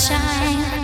shine.